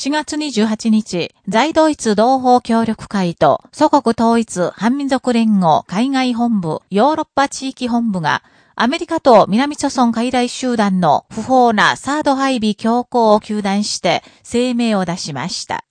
4月28日、在ドイツ同胞協力会と祖国統一反民族連合海外本部ヨーロッパ地域本部がアメリカと南朝村海外集団の不法なサード配備強行を求断して声明を出しました。